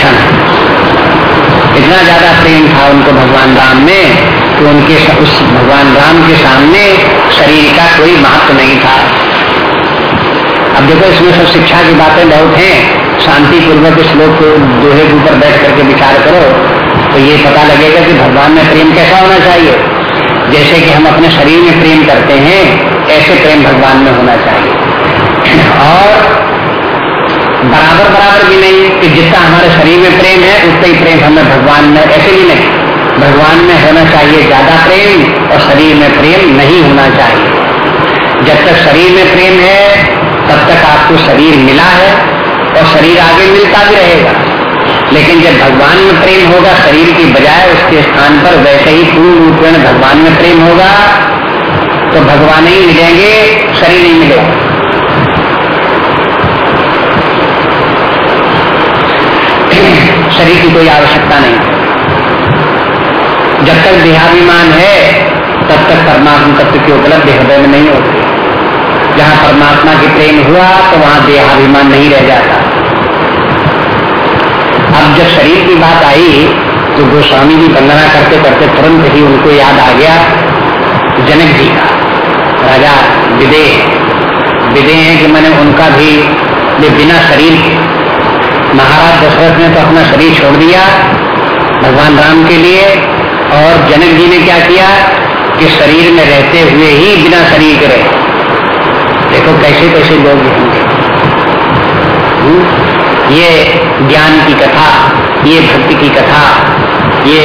लक्षण इतना ज़्यादा प्रेम था उनको भगवान राम में कि उनके उस भगवान राम के सामने शरीर का कोई महत्व नहीं था। अब देखो, इसमें सब शिक्षा की बातें बहुत हैं। शांति पूर्वक इस लोग को दोहे के ऊपर बैठ करके विचार करो तो ये पता लगेगा कि भगवान में प्रेम कैसा होना चाहिए। जैसे कि हम अपने शरीर में प्रेम करते हैं, ऐसे प्रेम भगवान में होना चाहिए। और बराबर बराबर भी नहीं कि जितना हमारे शरीर में प्रेम है, उतना ही प्रेम हमें भगवान में, ऐसे भी नहीं। भगवान में होना चाहिए ज़्यादा प्रेम और शरीर में प्रेम नहीं होना चाहिए। जब तक शरीर में प्रेम है, तब तक आपको शरीर मिला है और शरीर आगे मिलता भी रहेगा। लेकिन जब भगवान में प्रेम होगा, शरीर की बजाय उसके स्थान पर वैसे ही पूर्ण रूप में भगवान में प्रेम होगा तो भगवान ही मिलेंगे, शरीर नहीं मिलेगा। शरीर की कोई आवश्यकता नहीं। जब तक देहाभिमान है, तब तक परमात्मा तत्व की उपलब्धि हृदय में नहीं होती। जहाँ परमात्मा की प्रेम हुआ तो वहाँ देहाभिमान नहीं रह जाता। अब जब शरीर की बात आई तो गोस्वामी जी वंदना करते करते तुरंत ही उनको याद आ गया, जनक जी का। राजा विदेह। विदेह है कि मैंने उनका भी बिना शरीर के महाराज दशरथ ने तो अपना शरीर छोड़ दिया भगवान राम के लिए, और जनक जी ने क्या किया कि शरीर में रहते हुए ही बिना शरीर के रहे। देखो कैसे कैसे लोग होंगे हम्म? ये ज्ञान की कथा, ये भक्ति की कथा, ये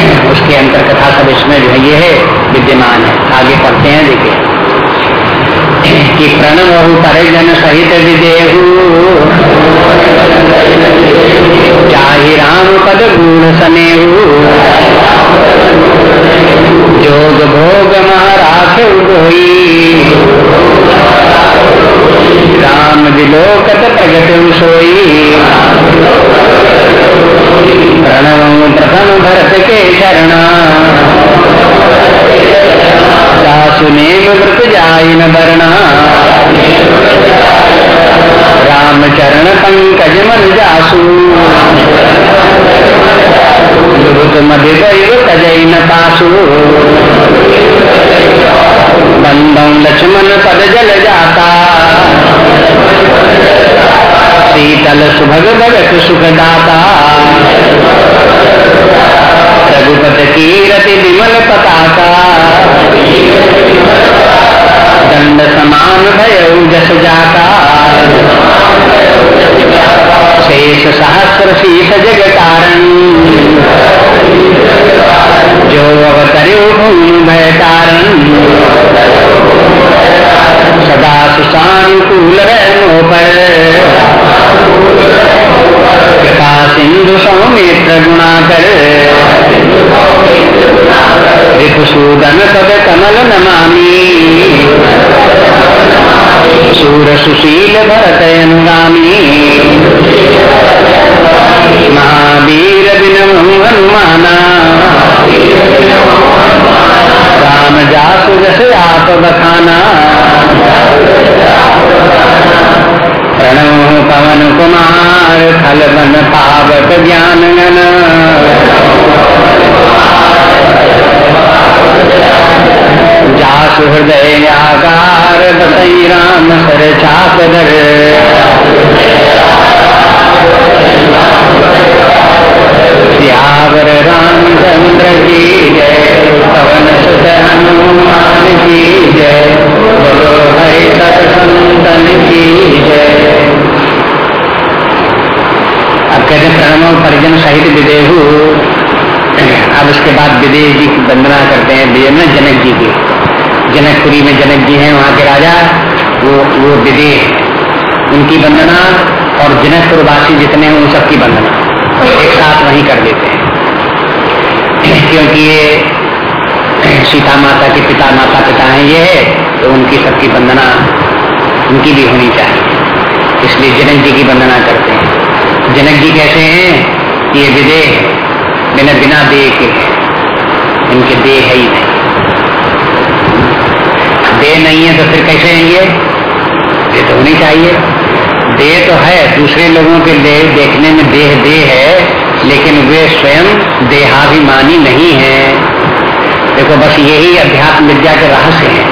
उसके अंतर कथा सब इसमें जो है, ये है, विद्यमान है। आगे पढ़ते हैं देखिए कि प्रणव परिजन सहित चाहे राम पद गुण सनेहू। जोग भोग महाराख उगोई। राम विलोकत प्रगट सोई। प्रणव प्रथम भरत के चरणा सुनेम व्रत जाय न वर्णा राम चरण पंकज मन जासु। दुरुत मधिर तजय न पासु। बंदम लक्ष्मण पद जल जाता। शीतल सुभग भगत सुखदाता। रघुपत कीरति विमल पताका। दंड समान भय जस जाता शेष सहस्र शीस जग कारण जो अवतरे भय कारण सदा सुशानुकूल रहो पर कृपा सिंधु सौमित्र गुणाकर रिपुसूदन पद कमल नमामि। सूर सुशील भरत अनुगामी। महावीर बिन हृदय आकार बसई राम सर चाप धर सियावर रामचंद्र की जय, पवन सुत हनुमान की जय, बोलो हरि की जय। अब कहते प्रणव परिजन सहित विदेहू। अब उसके बाद विदेह जी की वंदना करते हैं विजय जनक जी की। जनकपुरी में जनक जी हैं, वहाँ के राजा, वो वो विदेह उनकी वंदना और जनकपुर वासी जितने हैं, उन सबकी वंदना। एक साथ वहीं कर देते हैं। क्योंकि ये सीता माता के पिता, माता पिता हैं, ये है तो उनकी सबकी वंदना उनकी भी होनी चाहिए। इसलिए जनक जी की वंदना करते हैं। जनक जी कैसे हैं, ये विदेह बिना बिना देह के इनके देह है ही नहीं। देह नहीं है तो फिर कैसे हैं ये तो होनी चाहिए। देह तो है, दूसरे लोगों के देह देखने में देह देह देह है, लेकिन वे स्वयं देहाभिमानी नहीं है। देखो, बस यही अध्यात्म विद्या के रहस्य है।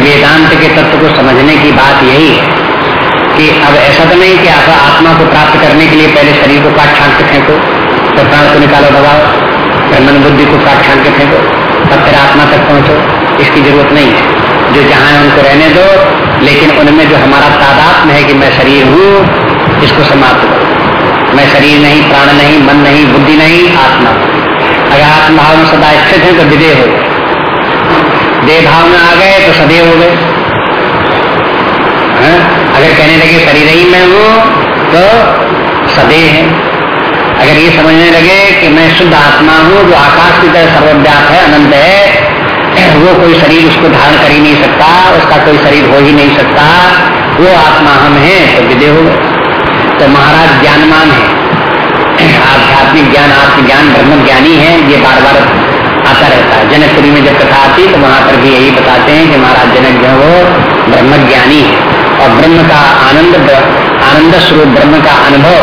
वेदांत के तत्व को समझने की बात यही है कि अब ऐसा तो नहीं कि आप आत्मा को प्राप्त करने के लिए पहले शरीर को काट छाट के फेंको तो प्राण को निकालो, दबाओ। फिर मन बुद्धि को काट छाट के फेंको, तब फिर आत्मा तक पहुंचो। इसकी ज़रूरत नहीं। है जो जहाँ है उनको रहने दो, लेकिन उनमें जो हमारा तादात्म है कि मैं शरीर हूँ, इसको समाप्त करो। मैं शरीर नहीं, प्राण नहीं, मन नहीं, बुद्धि नहीं, आत्मा। अगर आत्मभाव में सदा स्थित है तो विदय हो देह भाव में आ गए तो सदैव हो गए। अगर कहने लगे, शरीर ही मैं हूँ तो सदैव है। अगर ये समझने लगे कि मैं शुद्ध आत्मा हूँ, जो आकाश की तरह सर्वव्याप है, अनंत है वो कोई शरीर उसको धारण कर ही नहीं सकता, उसका कोई शरीर हो ही नहीं सकता। वो आत्मा हम है तो विदय हो तो महाराज ज्ञानमान है। आध्यात्मिक ज्ञान आत्मज्ञान ब्रह्म ज्ञानी है, ये बार बार आता रहता है। जनकपुरी में जब कथा आती तो वहाँ पर भी यही बताते हैं कि महाराज जनक जो वो ब्रह्म ज्ञानी है। और ब्रह्म का आनंद आनंद स्वरूप ब्रह्म का अनुभव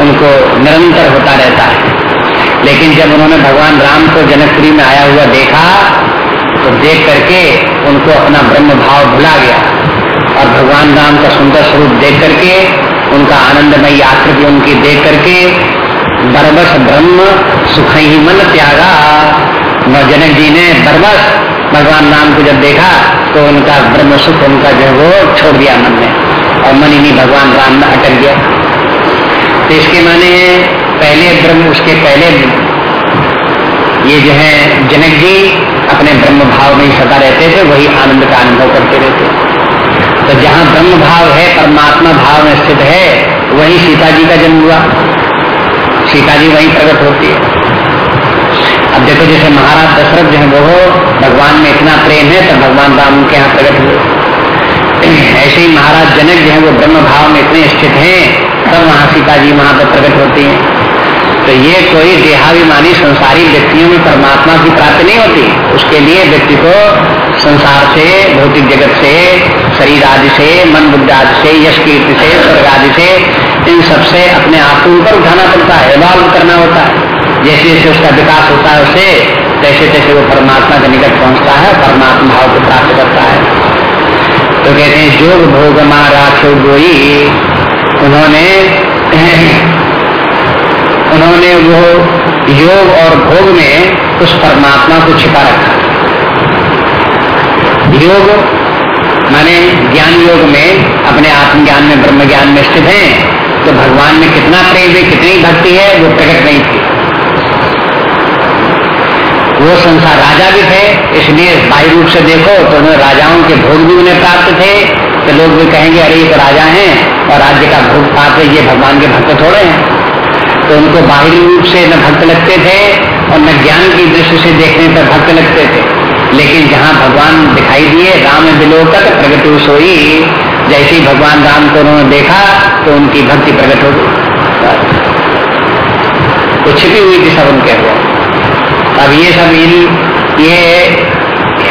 उनको निरंतर होता रहता है। लेकिन जब उन्होंने भगवान राम को जनकपुरी में आया हुआ देखा तो देख करके उनको अपना ब्रह्म भाव भुला गया। और भगवान राम का सुंदर स्वरूप देख करके, उनका आनंदमयी आकृति उनकी देख करके, बरबस ब्रह्म सुख ही मन त्यागा। जनक जी ने बरबस, भगवान राम को जब देखा तो उनका ब्रह्म सुख उनका जो वो छोड़ दिया मन में और मन ही भगवान राम में अटक गया। तो इसके माने पहले ब्रह्म, उसके पहले ये जो है जनक जी अपने ब्रह्म भाव में सदा रहते थे, वही आनंद का अनुभव करते रहते तो जहाँ ब्रह्म भाव है, परमात्मा भाव में स्थित है, वही सीता जी का जन्म हुआ। सीता जी वही प्रकट होती है। अब देखो जैसे महाराज दशरथ जो है, वो भगवान में इतना प्रेम है तो भगवान राम उनके यहाँ प्रकट हुए। ऐसे ही महाराज जनक जो है, वो ब्रह्म भाव में इतने स्थित हैं, तब वहाँ सीता जी वहाँ पर प्रकट होती हैं। तो ये कोई देहाभिमानी संसारी व्यक्तियों में परमात्मा की प्राप्ति नहीं होती। उसके लिए व्यक्ति को संसार से, भौतिक जगत से, शरीर आदि से, मन बुद्ध आदि से, यश कीर्ति से, स्वर्ग आदि से, इन सबसे अपने आप को ऊपर उठाना पड़ता है एवॉल्व करना होता है। जैसे जैसे उसका विकास होता है उसे तैसे तैसे वो परमात्मा के निकट पहुँचता है परमात्मा भाव को प्राप्त करता है। तो कहते हैं, जोग भोग राखो गोई उन्होंने उन्होंने वो योग और भोग में उस परमात्मा को छिपा रखा। योग, माने ज्ञान योग में, अपने आत्मज्ञान में ब्रह्म ज्ञान में स्थित है तो भगवान में कितना प्रेम है, कितनी भक्ति है, वो प्रकट नहीं थी वो संसार राजा भी थे, इसलिए बाह्य रूप से देखो तो उन्हें राजाओं के भोग भी उन्हें प्राप्त थे तो लोग भी कहेंगे, अरे ये तो राजा हैं, और राज्य का भोग प्राप्त ये भगवान के भक्त थोड़े हैं। तो उनको बाहरी रूप से न भक्त लगते थे और न ज्ञान की दृष्टि से देखने पर भक्त लगते थे। लेकिन जहाँ भगवान दिखाई दिए, राम विलोकत प्रगति सोई जैसे ही भगवान राम को उन्होंने देखा तो उनकी भक्ति प्रकट हो गई। कुछ भी हुई थी सब उनके हुआ अब ये सब इन, ये,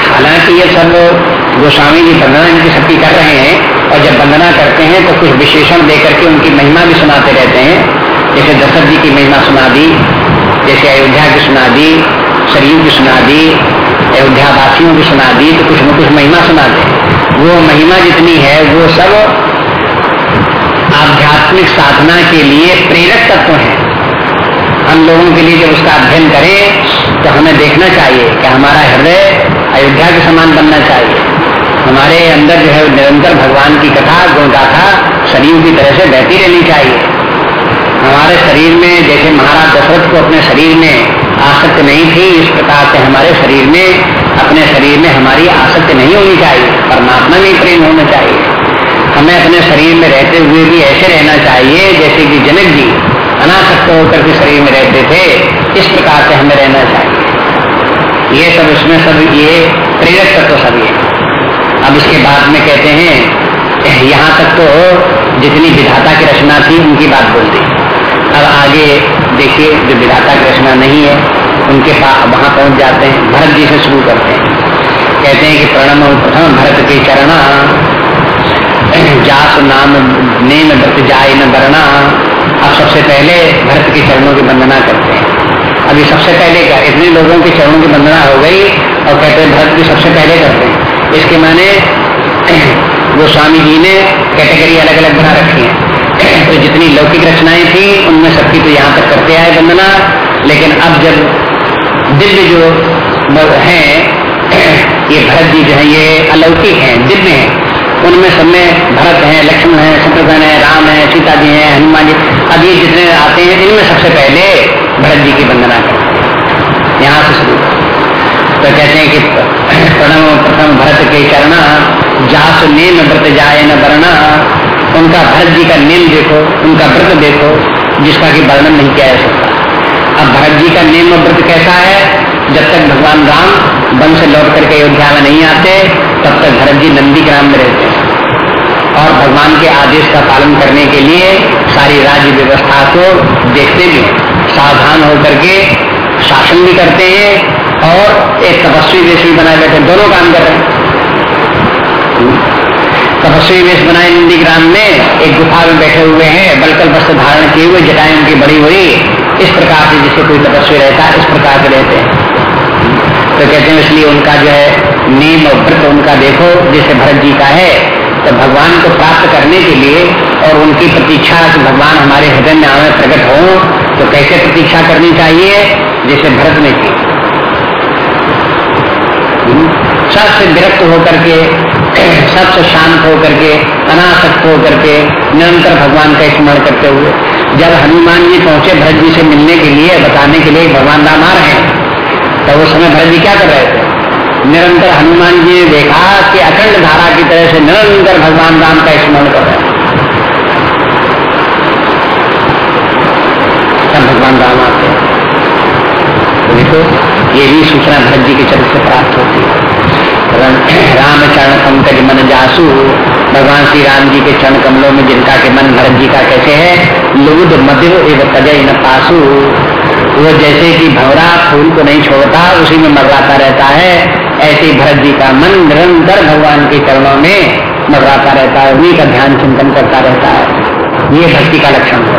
हालाँकि ये सब गोस्वामी जी वंदना इनकी सबकी कर रहे हैं, और जब वंदना करते हैं तो कुछ विशेषण देकर के उनकी महिमा भी सुनाते रहते हैं। जैसे दशरथ जी की महिमा सुना दी, जैसे अयोध्या की सुना दी, सरयू की सुना दी अयोध्या वासियों की सुना दी तो कुछ न कुछ महिमा सुना दे। वो महिमा जितनी है, वो सब आध्यात्मिक साधना के लिए प्रेरक तत्व है। हम लोगों के लिए जब उसका अध्ययन करें तो हमें देखना चाहिए कि हमारा हृदय अयोध्या के समान बनना चाहिए। हमारे अंदर जो है निरंतर भगवान की कथा गुण गाथा शरीर की तरह से बहती रहनी चाहिए। हमारे शरीर में, जैसे महाराज दशरथ को अपने शरीर में आसक्त नहीं थी, इस प्रकार से हमारे शरीर में, अपने शरीर में हमारी आसक्ति नहीं होनी चाहिए, परमात्मा में प्रेम होना चाहिए। हमें अपने शरीर में रहते हुए भी ऐसे रहना चाहिए, जैसे कि जनक जी अनासक्त होकर के शरीर में रहते थे, इस प्रकार से हमें रहना चाहिए। ये सब इसमें सब, ये प्रेरक तत्व तो सब ये। अब इसके बाद में कहते हैं, यहाँ तक तो जितनी विधाता की रचना थी, उनकी बात बोलती अब आगे देखिए, जो विधाता की रचना नहीं है, उनके पास वहाँ पहुँच जाते हैं, भरत जी से शुरू करते हैं। कहते हैं कि प्रणम प्रथम भरत के चरण जात नाम नेम व्रत जाय न बरना अब सबसे पहले भरत के चरणों की वंदना करते हैं। अभी सबसे पहले क्या इतने लोगों के चरणों की वंदना हो गई, और कहते हैं भरत भी सबसे पहले करते हैं। इसके माने गोस्वामी जी ने कैटेगरी अलग अलग बना रखी है। तो जितनी लौकिक रचनाएँ थी, उनमें सबकी तो यहाँ तक करते आए वंदना। लेकिन अब जब दिव्य जो है, ये भरत जी जो है, ये अलौकिक हैं, दिव्य हैं, उनमें सब में भरत है, लक्ष्मण है शत्रुघ्न है, राम है, सीता जी हैं, हनुमान जी, अब ये जितने आते हैं, इनमें सबसे पहले भरत जी की वंदना करते यहाँ से शुरू। तो कहते हैं कि प्रणव प्रथम भरत के चरण जास नेम व्रत जाए न वर्णा उनका भरत जी का नेम देखो, उनका व्रत देखो, जिसका कि वर्णन नहीं किया जा सकता। अब भरत जी का नेम और व्रत कैसा है? जब तक भगवान राम वन से लौट करके अयोध्या में नहीं आते, तब तक भरत जी नंदी ग्राम में रहते हैं। और भगवान के आदेश का पालन करने के लिए सारी राज्य व्यवस्था को देखते भी सावधान होकर के शासन भी करते हैं और एक तपस्वी देश भी बनाए बैठे दोनों काम कर रहे हैं। तपस्वी वेश बनाए नंदी ग्राम में एक गुफा में बैठे हुए हैं, बलकल वस्त्र धारण किए हुए जटाएँ उनकी बड़ी हुई। इस प्रकार से जिसे कोई तपस्वी रहता है, इस प्रकार से रहते हैं। तो कहते हैं, इसलिए उनका जो है नियम और व्रत उनका देखो, जैसे भरत जी का है। तो भगवान को प्राप्त करने के लिए और उनकी प्रतीक्षा कि भगवान हमारे हृदय में आवे, प्रकट हो तो कैसे प्रतीक्षा करनी चाहिए? जैसे भरत ने की। सबसे विरक्त होकर के सबसे शांत होकर के, अनासक्त होकर के, निरंतर भगवान का स्मरण करते हुए, जब हनुमान जी पहुँचे भरत जी से मिलने के लिए, बताने के लिए भगवान राम आ रहे हैं तो उस समय भरत जी क्या कर रहे थे? निरंतर हनुमान जी ने देखा कि अखंड धारा की तरह से निरंतर भगवान राम का स्मरण कर रहे तब भगवान राम आते तो देखो, ये भी सूचना भरत जी के चरित्र से प्राप्त होती है। राम चरण पंकज मन जासु। भगवान श्री राम जी के चरण कमलों में जिनका के मन भरत जी का कैसे है लुद मध्य एवं तजय न पासु। वो जैसे कि भवरा फूल को नहीं छोड़ता, उसी में मर्राता रहता है। ऐसे भरत जी का मन निरंतर भगवान के चरणों में मर्राता रहता है, उन्हीं का ध्यान चिंतन करता रहता है। ये भक्ति का लक्षण है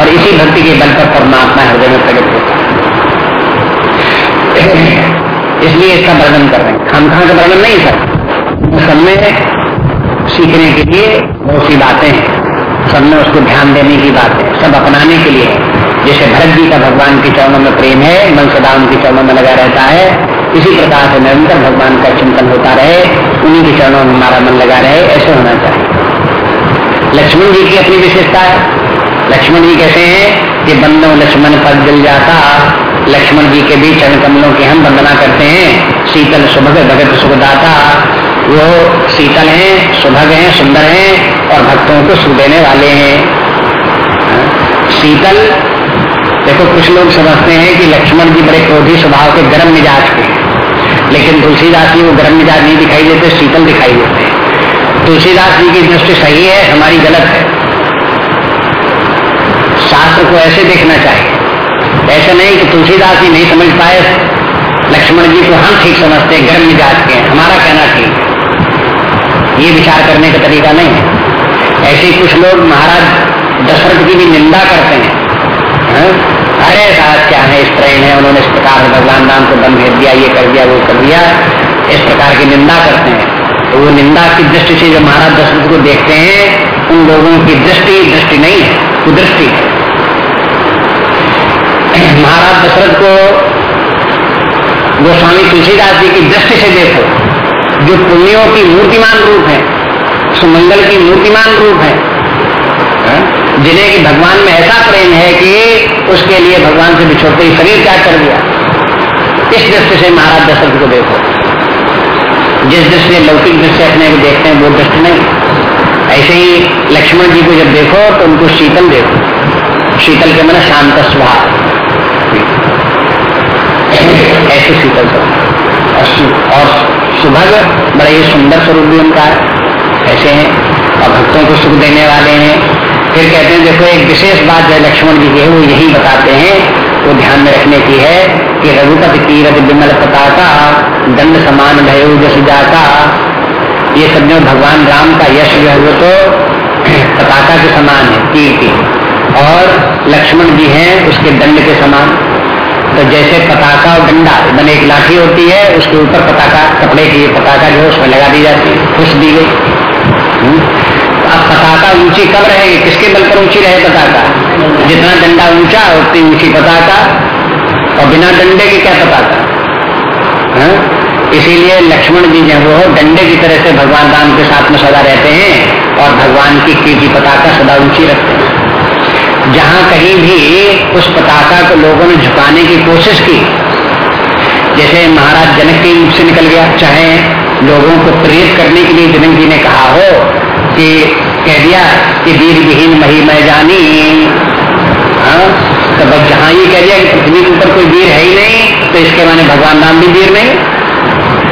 और इसी भक्ति के बल पर परमात्मा हृदय में प्रकट होता है। इसलिए इसका वर्णन कर रहे हैं। खान खान का वर्णन नहीं सर सब में सीखने के लिए बहुत सी बातें हैं। सब में उसको ध्यान देने की बात है। सब अपनाने के लिए जैसे भरत जी का भगवान के चरणों में प्रेम है मन सदा उनके चरणों में लगा रहता है, इसी प्रकार से निरंतर भगवान का चिंतन होता रहे, उन्हीं के चरणों में हमारा मन लगा रहे, ऐसे होना चाहिए। लक्ष्मण जी की अपनी विशेषता है। लक्ष्मण जी कहते हैं कि बंदो लक्ष्मण पद दिल जाता लक्ष्मण जी के भी चरण कमलों की हम वंदना करते हैं। शीतल सुभग भगत सुखदाता। वो शीतल हैं सुभग हैं सुंदर हैं और भक्तों को सुख देने वाले हैं। हाँ, शीतल देखो कुछ लोग समझते हैं कि लक्ष्मण जी बड़े क्रोधी स्वभाव के गर्म मिजाज के लेकिन तुलसीदास जी वो गर्म मिजाज नहीं दिखाई देते शीतल दिखाई देते तुलसीदास जी की दृष्टि सही है हमारी गलत है। शास्त्र को ऐसे देखना चाहिए। ऐसे नहीं कि तुलसीदास जी नहीं समझ पाए। लक्ष्मण जी को हम ठीक समझते हैं, गर्म मिजाज के हमारा कहना ठीक है। ये विचार करने का तरीका नहीं है। ऐसे कुछ लोग महाराज दशरथ की भी निंदा करते हैं। है? अरे साहब, क्या है इस प्रेम है उन्होंने इस प्रकार से भगवान राम को बंद भेज दिया, ये कर दिया, वो कर दिया। इस प्रकार की निंदा करते हैं। तो वो निंदा की दृष्टि से जो महाराज दशरथ को देखते हैं, उन लोगों की दृष्टि दृष्टि नहीं है कुदृष्टि। महाराज दशरथ को गोस्वामी तुलसीदास जी की दृष्टि से देखो, जो पुण्यों की मूर्तिमान रूप है, सुमंगल की मूर्तिमान रूप है जिन्हें कि भगवान में ऐसा प्रेम है कि उसके लिए भगवान से बिछोड़ते ही शरीर त्याग कर दिया। इस दृष्टि से महाराज दशरथ को देखो। जिस दृष्टि से लौकिक दृष्टि अपने को देखते हैं, वो दृष्टि नहीं। ऐसे ही लक्ष्मण जी को जब देखो तो उनको शीतल देखो। शीतल के मन शांत स्वभाव। ऐसे शीतल स्वभाव और सुभग बड़ा सुंदर स्वरूप भी उनका ऐसे हैं और भक्तों को सुख देने वाले हैं फिर कहते हैं देखो एक विशेष बात जो लक्ष्मण जी की है वो यही बताते हैं वो ध्यान में रखने की है कि रघुपति तीरथ विमल पताका दंड समान भयो जस जाता ये सब जो भगवान राम का यश जो है वो तो पताका के समान है तीर की और लक्ष्मण जी हैं, उसके दंड के समान। तो जैसे पताका और डंडा मैंने एक लाठी होती है, उसके ऊपर पताका, कपड़े की पताका जो है उसमें लगा दी जाती है खुश दी गई। हम्म? तो अब पताका ऊँची कब रहेगी? किसके बल पर ऊँची रहे पताका? जितना डंडा ऊँचा उतनी ऊँची पताका, और बिना डंडे के क्या पताका? हाँ? इसीलिए लक्ष्मण जी जो वो डंडे की तरह से भगवान राम के साथ में सदा रहते हैं, और भगवान की कीर्ति पताका सदा ऊँची रखते हैं। जहाँ कहीं भी उस पताका को लोगों ने झुकाने की कोशिश की। जैसे महाराज जनक के रूप से निकल गया, चाहे लोगों को प्रेरित करने के लिए जनक जी ने कहा हो कि कह दिया कि वीर विहीन मही मैं जानी। हाँ तो बस जहाँ ये कह दिया कि पृथ्वी के ऊपर कोई वीर है ही नहीं तो इसके माने भगवान राम भी वीर नहीं।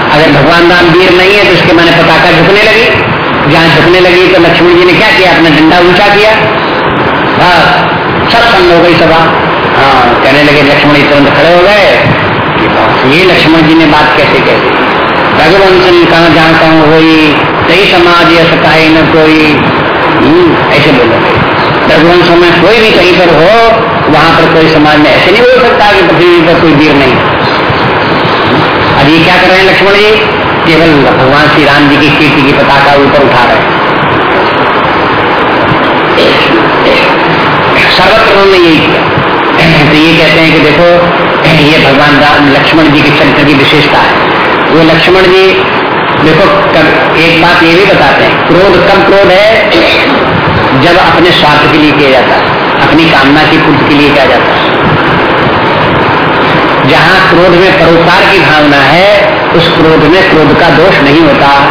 अगर भगवान राम वीर नहीं है तो इसके माने पताका झुकने लगी। जहाँ झुकने लगी तो लक्ष्मण जी ने क्या किया? अपना डंडा ऊँचा किया। बस सब संग हो गई सभा। हाँ कहने लगे लक्ष्मण जी तुरंत खड़े हो गए? ये लक्ष्मण जी ने बात कैसे कह दी? रघुवंशन कहा जहाँ कहूँ हुई सही समाज या सकाई न कोई। हम्म, ऐसे बोलोगे रघुवंश में कोई भी कहीं पर हो वहाँ पर कोई समाज में ऐसे नहीं बोल सकता कि पृथ्वी पर कोई वीर नहीं। अब ये क्या कर रहे हैं लक्ष्मण जी? केवल भगवान श्री राम जी की कीर्ति की पताका ऊपर उठा रहे हैं। सर्वत्र उन्होंने यही किया। तो ये कहते हैं कि देखो, ये भगवान राम लक्ष्मण जी के चरित्र की विशेषता है। वो लक्ष्मण जी, देखो, कब, एक बात ये भी बताते हैं, क्रोध कब क्रोध है? जब अपने स्वार्थ के लिए किया जाता है, अपनी कामना की पूर्ति के लिए किया जाता है। जहाँ क्रोध में परोपकार की भावना है, उस क्रोध में क्रोध का दोष नहीं होता।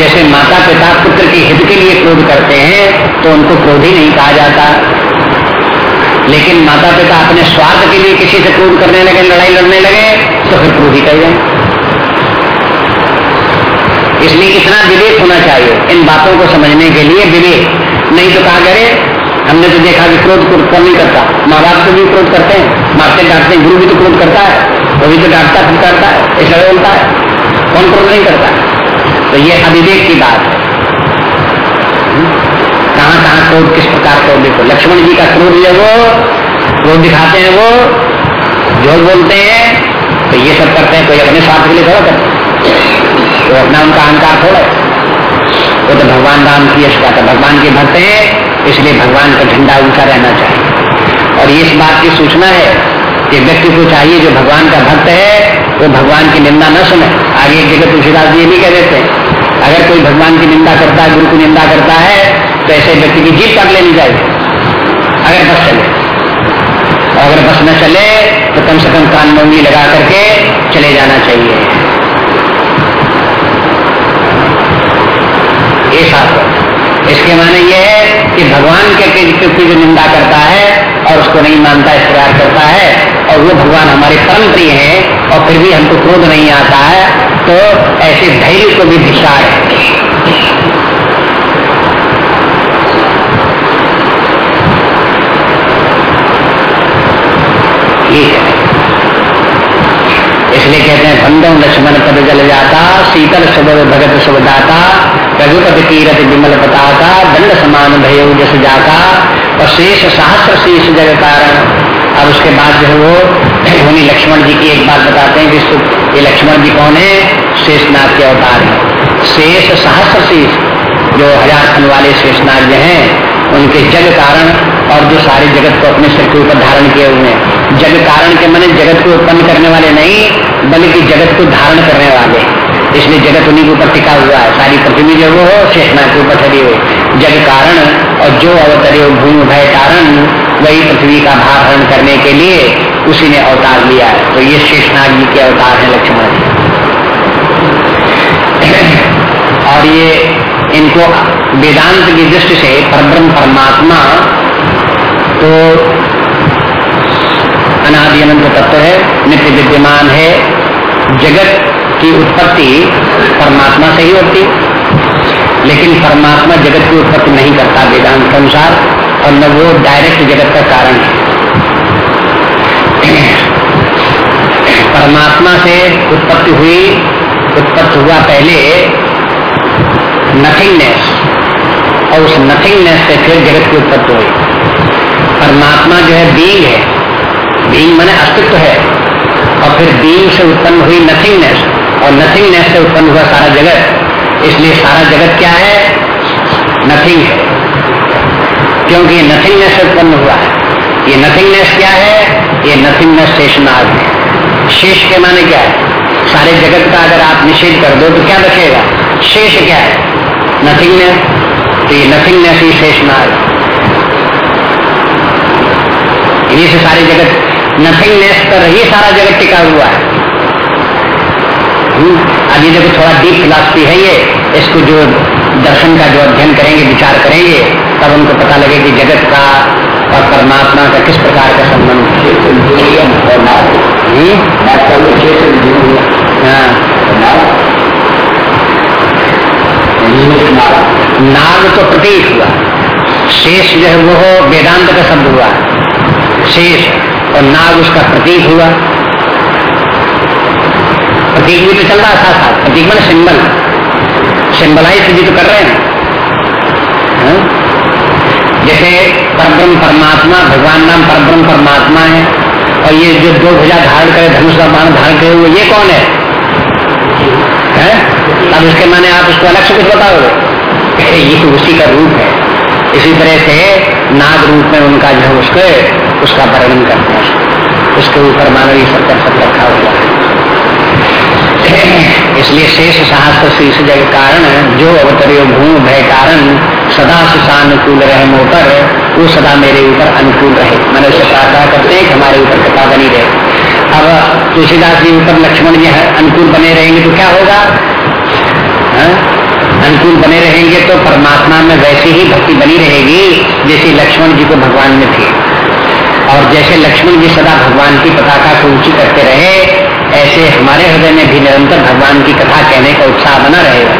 जैसे माता पिता पुत्र के हित के लिए क्रोध करते हैं तो उनको क्रोधी नहीं कहा जाता। लेकिन माता पिता अपने स्वार्थ के लिए किसी से क्रोध करने लगे, लड़ाई लड़ने लगे तो फिर क्रोधी कर जाए इसलिए इतना विवेक होना चाहिए इन बातों को समझने के लिए विवेक। नहीं तो कहा करे, हमने तो देखा कि क्रोध कौन नहीं करता। माँ बाप को भी क्रोध करते हैं मारते डांटते हैं, गुरु भी तो क्रोध करता है, वो भी तो डांटता फिर करता है ऐसा बोलता है। कौन क्रोध नहीं करता? तो ये अविवेक की बात है। कहाँ कहाँ क्रोध, किस प्रकार क्रोध देखो? लक्ष्मण जी का क्रोध जो वो, क्रोध दिखाते हैं वो, जो बोलते हैं तो ये सब करते हैं, कोई अपने स्वार्थ के लिए थोड़ा करते तो अपना उनका अहंकार थोड़ा वो तो भगवान राम की यशका तो भगवान के भक्त हैं, इसलिए भगवान का झंडा ऊँचा रहना चाहिए। और ये इस बात की सूचना है कि व्यक्ति को चाहिए, जो भगवान का भक्त है, वो भगवान की निंदा न सुने। आगे एक जगह तुलसीदास जी भी कह देते हैं अगर कोई भगवान की निंदा करता है, गुरु की निंदा करता है तो ऐसे व्यक्ति की जीत काट लेनी चाहिए। अगर बस चले। और अगर बस न चले तो कम से कम कान मोंगी लगा करके चले जाना चाहिए। इसके माने ये है कि भगवान के जो निंदा करता है और उसको नहीं मानता, इस्तेमाल करता है और वो भगवान हमारे परम प्रिय है, और फिर भी हमको क्रोध नहीं आता है तो ऐसे धैर्य को भी दिशा है। इसलिए कहते हैं बंदम लक्ष्मण पद जल जाता, शीतल सुबह भगत सुबदाता रघुपति तीरथ विमल पताका दंड समान भय जस जाता, और शेष सहस्र शेष जग कारण अब उसके बाद जो है वो उन्हीं लक्ष्मण जी की एक बात बताते हैं कि ये लक्ष्मण जी कौन है? शेषनाथ के अवतार है। शेष सहस्र शेष, जो हज़ार खन वाले शेषनाथ जो हैं, उनके जग कारण और जो सारे जगत को अपने सिर के ऊपर धारण किए हुए हैं। जग कारण के मैंने जगत को उत्पन्न करने वाले नहीं, बल्कि जगत को धारण करने वाले। इसलिए जगत उन्हीं के ऊपर टिका हुआ है। सारी पृथ्वी जो वो शेषनाथ के ऊपर ठहरी हुई जग कारण और जो अवतरे, भूमि, भय कारण वही पृथ्वी का भार हरण करने के लिए उसी ने अवतार लिया है। तो ये शेषनाथ जी के अवतार है लक्ष्मण जी। और ये इनको वेदांत की दृष्टि से परब्रह्म परमात्मा तो अनादि अनंत तत्व है, नित्य विद्यमान है, जगत की उत्पत्ति परमात्मा से ही होती। लेकिन परमात्मा जगत की उत्पत्ति नहीं करता वेदांत के अनुसार। और न वो डायरेक्ट जगत का कारण है। परमात्मा से उत्पत्ति हुई, उत्पत्ति हुआ पहले नथिंगनेस और उस नथिंगनेस से फिर जगत की उत्पत्ति हुई। परमात्मा बींग है बींग मैंने अस्तित्व है। और फिर बींग से उत्पन्न हुई नथिंगनेस और नथिंगनेस से उत्पन्न हुआ सारा जगत। इसलिए सारा जगत क्या है? नथिंग है। क्योंकि नथिंगनेस से उत्पन्न हुआ है। ये नथिंगनेस क्या है? ये नथिंगनेस शेषनाग है। शेष के माने क्या है? सारे जगत का अगर आप निषेध कर दो तो क्या बचेगा? शेष क्या है? नथिंगनेस तो ये नथिंगनेस ही शेषनाग इन्हीं से सारे जगत नथिंगनेस पर ही सारा जगत टिका हुआ है। हम्म, ये देखो थोड़ा डीप फिलासफी है ये। इसको जो दर्शन का जो अध्ययन करेंगे, विचार करेंगे, तब उनको पता लगे कि जगत का और परमात्मा का किस प्रकार का संबंध नाग तो प्रतीक हुआ। शेष जो है वो वेदांत का शब्द हुआ। शेष। और नाग उसका प्रतीक हुआ। प्रतीक भी तो चल रहा था। प्रतीक मैंने सिंबल। सिंबलाइज भी तो कर रहे हैं। हाँ? जैसे परब्रह्म परमात्मा, भगवान नाम परब्रह्म परमात्मा है, और ये जो दो भुजा धारण करे, धनुष का बाण धारण करे हुए, ये कौन है? है? अब इसके माने आप उसको अलग से कुछ बताओगे? ये तो उसी का रूप है। इसी तरह से नाग रूप में उनका जो उसके, उसका वर्णन करते हैं। उसके ऊपर मानव ईश्वर का सब रखा हुआ है। इसलिए शेष सहस्त्र शीर्ष जग कारण, जो अवतरियो भूमि भय कारण, सदा अनुकूल रहे मोटर वो सदा मेरे ऊपर अनुकूल रहे। मैंने उसे प्रार्थना करते हैं हमारे ऊपर कृपा बनी रहे। अब तुलसीदास जी ऊपर लक्ष्मण जी अनुकूल बने रहेंगे तो क्या होगा? अनुकूल बने रहेंगे तो परमात्मा में वैसी ही भक्ति बनी रहेगी, जैसे लक्ष्मण जी को भगवान में थी। और जैसे लक्ष्मण जी सदा भगवान की पताका को ऊँची करते रहे ऐसे हमारे हृदय में भी निरंतर भगवान की कथा कहने का उत्साह बना रहेगा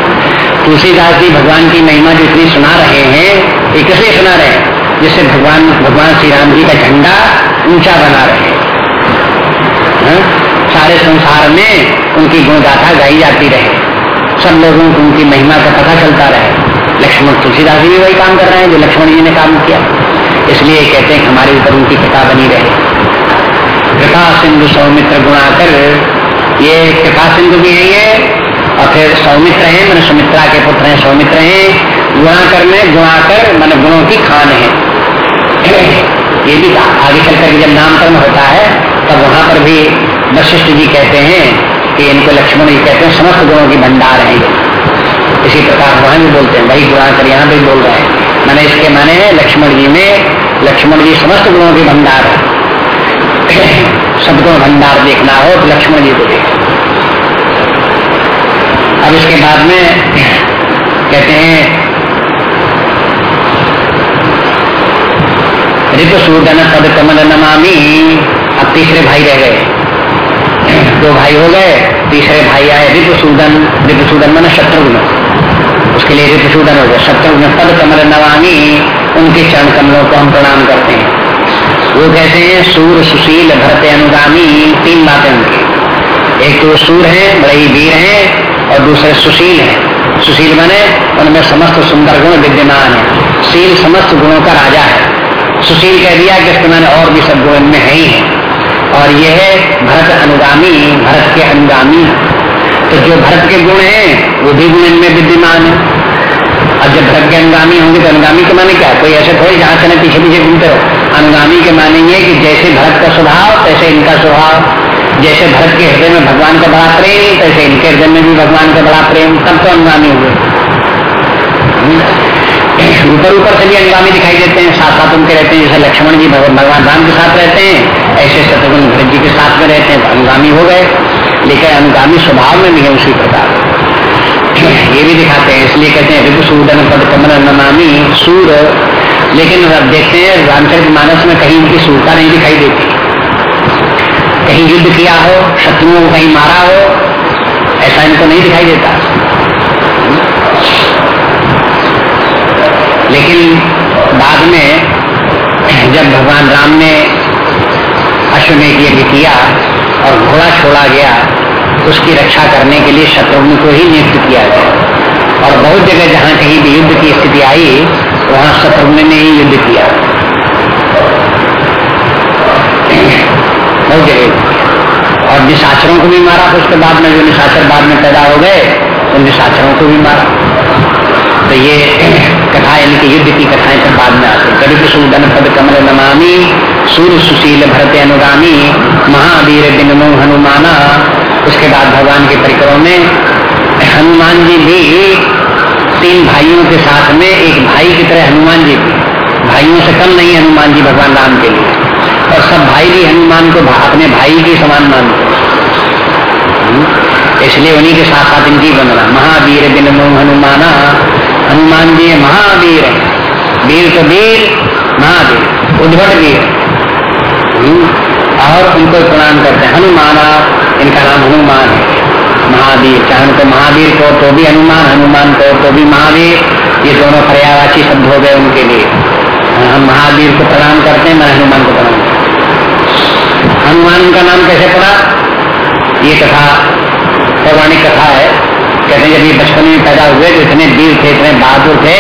तुलसीदास जी भगवान की महिमा जो इतनी सुना रहे हैं कैसे सुना रहे हैं, जिससे भगवान भगवान श्री राम जी का झंडा ऊँचा बना रहे। हैं? सारे संसार में उनकी गुणगाथा गाई जाती रहे। सब लोगों को उनकी महिमा का पता चलता रहे। लक्ष्मण तुलसीदास जी भी वही काम कर रहे हैं जो लक्ष्मण जी ने काम किया। इसलिए कहते हैं हमारे ऊपर उनकी कृपा बनी रहे। कृपा सिंधु सौमित्र गुणाकर ये कृपा सिंधु भी है। ये और फिर सौमित्र है, मैंने सुमित्रा के पुत्र हैं, सौमित्र हैं। गुणाकर में गुणाकर मैंने गुणों की खान है। ये भी आगे चल करके जब नामकरण होता है, तब वहाँ पर भी वशिष्ठ जी कहते हैं कि इनको लक्ष्मण जी कहते हैं, समस्त गुणों की भंडार है। इसी प्रकार वहाँ भी बोलते हैं वही गुणाकर यहाँ भी बोल रहे हैं। मैंने इसके माने लक्ष्मण जी में, लक्ष्मण जी समस्त गुणों की भंडार है। सब गुण भंडार देखना हो तो लक्ष्मण जी को देखो। अब इसके बाद में कहते हैं ऋतु सूदन पद कमल नमामी। अब तीसरे भाई रह गए। दो भाई हो गए, तीसरे भाई आए ऋतु सूदन ऋतु सूदन मैंने शत्रुघ्न। उसके लिए ऋतु सूदन हो गया। शत्रुघ्न पद कमल नमामी। उनके चरण कमलों को हम प्रणाम करते हैं। वो कहते हैं, सूर, सुशील, भरते, अनुगामी, तीन बातें उनकी एक तो सूर है, बड़े ही वीर हैं, और दूसरे सुशील है। सुशील बने, उनमें समस्त सुंदर गुण विद्यमान है। शील समस्त गुणों का राजा है। सुशील कह दिया कि इसके मैंने और भी सब गुण इनमें है ही है। और यह है भरत अनुगामी, भरत के अनुगामी। तो जो भरत के गुण हैं, वो भी गुण इनमें विद्यमान है। और जब भरत के अनुगामी होंगे तो अनुगामी के माने क्या? कोई ऐसे थोड़ी जहाँ चले पीछे पीछे घूमते हो अनुगामी के माने ये कि जैसे भरत का स्वभाव, तैसे इनका स्वभाव। जैसे भरत के हृदय में भगवान का बड़ा प्रेम, तैसे इनके हृदय में भी भगवान का बड़ा प्रेम। तब तो अनुगामी हुए ऊपर ऊपर से भी अनुगामी दिखाई देते हैं। साथ साथ उनके रहते हैं, जैसे लक्ष्मण जी भगवान राम के साथ रहते हैं। ऐसे शत्रुघ्न भरत जी के साथ में रहते हैं। तो अनुगामी हो गए। लेकिन अनुगामी स्वभाव में भी है उसी प्रकार। ये भी दिखाते हैं। इसलिए कहते हैं ऋतु सूदन पद कमल नमामी, सूर लेकिन अब देखते हैं, रामचरित मानस में कहीं उनकी सूरता नहीं दिखाई देती। कहीं युद्ध किया हो, शत्रुओं को कहीं मारा हो, ऐसा इनको नहीं दिखाई देता। लेकिन बाद में, जब भगवान राम ने अश्वमेघ यज्ञ किया और घोड़ा छोड़ा गया, उसकी रक्षा करने के लिए शत्रुघ्न को ही नियुक्त किया गया। और बहुत जगह जहाँ कहीं भी युद्ध की स्थिति आई वहाँ सपर्ण ने ही युद्ध किया बहुत जगह और निशाचरों को भी मारा तो उसके बाद में जो निशाचर बाद में पैदा हो गए तो निशाचरों को भी मारा। तो ये कथा, यानी कि युद्ध की कथाएँ फिर बाद में आती कभी सुदन पद कमल नमामी, सूर्य सुशील भरत अनुगामी, महावीर बिनु हनुमाना। उसके बाद भगवान के परिक्रम में हनुमान जी भी तीन भाइयों के साथ में एक भाई की तरह हनुमान जी भी भाइयों से कम नहीं हनुमान जी भगवान राम के लिए। और सब भाई भी हनुमान को अपने भाई की समान मानते हम्म? इसलिए उन्हीं के साथ साथ इनकी बना महावीर बिन मोह हनुमाना। हनुमान जी महावीर है। वीर तो वीर, महावीर। उद्भट वीर। हम्म? और उनको प्रणाम करते हैं। हनुमाना, इनका नाम हनुमान है। महावीर, चाहे उनको महावीर को तो भी हनुमान हनुमान को तो भी महावीर। ये दोनों पर्यावाची शब्द हो गए उनके लिए। हम महावीर को प्रणाम करते हैं, मैं हनुमान को प्रणाम हनुमान का नाम कैसे पड़ा? ये कथा, पौराणिक कथा है। कहते जब ये बचपन में पैदा हुए तो इतने वीर थे, इतने बहादुर थे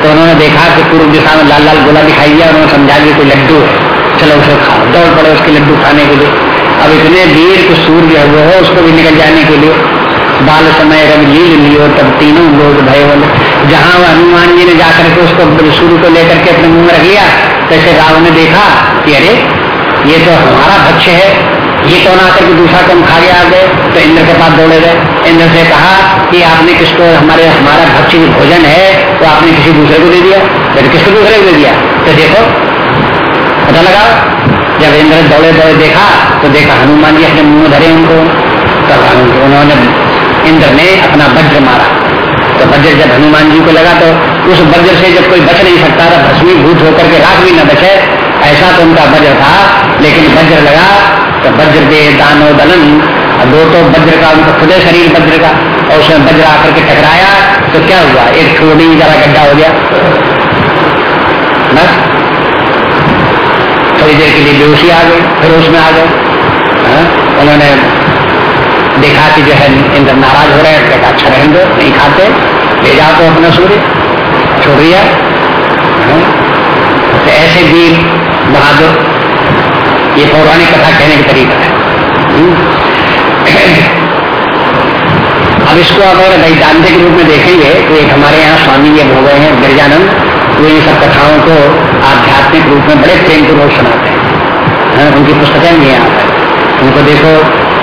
तो उन्होंने देखा कि पूर्व दिशा में लाल लाल गोला दिखाई दिया, उन्होंने समझा कि कोई लड्डू है। चलो उसे खाओ, दौड़ पड़े उसके लड्डू खाने के लिए। अब इतने वीर को सूर्य हो, उसको भी निकल जाने के लिए। बाल समय रवि लील लियो, तब तीनों लोग भय बोले जहाँ हनुमान जी ने जाकर के उसको सूर्य को लेकर के अपने मुँह में रख लिया तो ऐसे राव ने देखा कि अरे, ये तो हमारा भक्ष्य है। ये कौन आकर के दूसरा कौन खा गया? आगे तो इंद्र के पास दौड़े गए। इंद्र से कहा कि आपने किसको, हमारे, हमारा भक्ष्य भोजन है तो आपने किसी दूसरे को दे दिया? फिर किसको दूसरे को दे दिया? तो देखो, पता लगा जब इंद्र दौड़े दौड़े देखा तो देखा हनुमान जी अपने मुँह धरे उनको। तब उन्होंने इंद्र ने अपना वज्र मारा। तो वज्र जब हनुमान जी को लगा तो उस वज्र से जब कोई बच नहीं सकता था भस्मीभूत होकर के राख भी न बचे। ऐसा तो उनका वज्र था, लेकिन वज्र लगा तो वज्र दे दानो दलन दो तो वज्र का, उनका खुदे शरीर वज्र का, और उसमें वज्र आकर के टकराया तो क्या हुआ? एक छोटी जरा गड्ढा हो गया। बस। थोड़ी देर के लिए बेहोशी आ गई, फिर उसमें आ गए हाँ? उन्होंने देखा कि जो है इंद्र नाराज़ हो रहे हैं अच्छा रहने दो, नहीं खाते, ले जाओ तो अपना सूर्य छोड़ दिया हाँ? तो ऐसे भी बहादुर ये पौराणिक कथा कहने का तरीका है हम्म। अब इसको अगर वैदांतिक रूप में देखेंगे तो एक हमारे यहाँ स्वामी ये हो गए हैं, गिरजानंद वो इन सब कथाओं को आध्यात्मिक रूप में बड़े प्रेम पूर्वक सुनाते हैं। उनकी पुस्तकें भी यहाँ पर। उनको देखो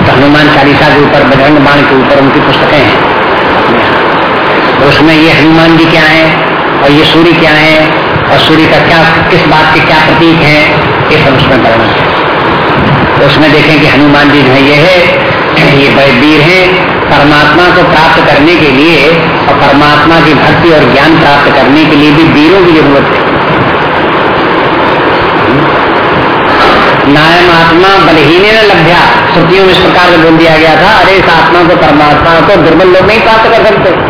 तो हनुमान चालीसा के ऊपर, बजरंग बाण के ऊपर उनकी पुस्तकें हैं। तो उसमें ये हनुमान जी क्या है, और ये सूर्य क्या है, और सूर्य का क्या, किस बात के क्या प्रतीक है, ये सब उसमें वर्णन है। तो उसमें देखें कि हनुमान जी जो है, ये है, ये बड़े वीर है परमात्मा को प्राप्त करने के लिए और परमात्मा की भक्ति और ज्ञान प्राप्त करने के लिए भी वीरों की ज़रूरत है। नायम आत्मा बलहीने न लभ्या, श्रुतियों में इस प्रकार से बोल दिया गया था, अरे इस आत्मा को, परमात्मा को दुर्बल लोग नहीं प्राप्त कर सकते।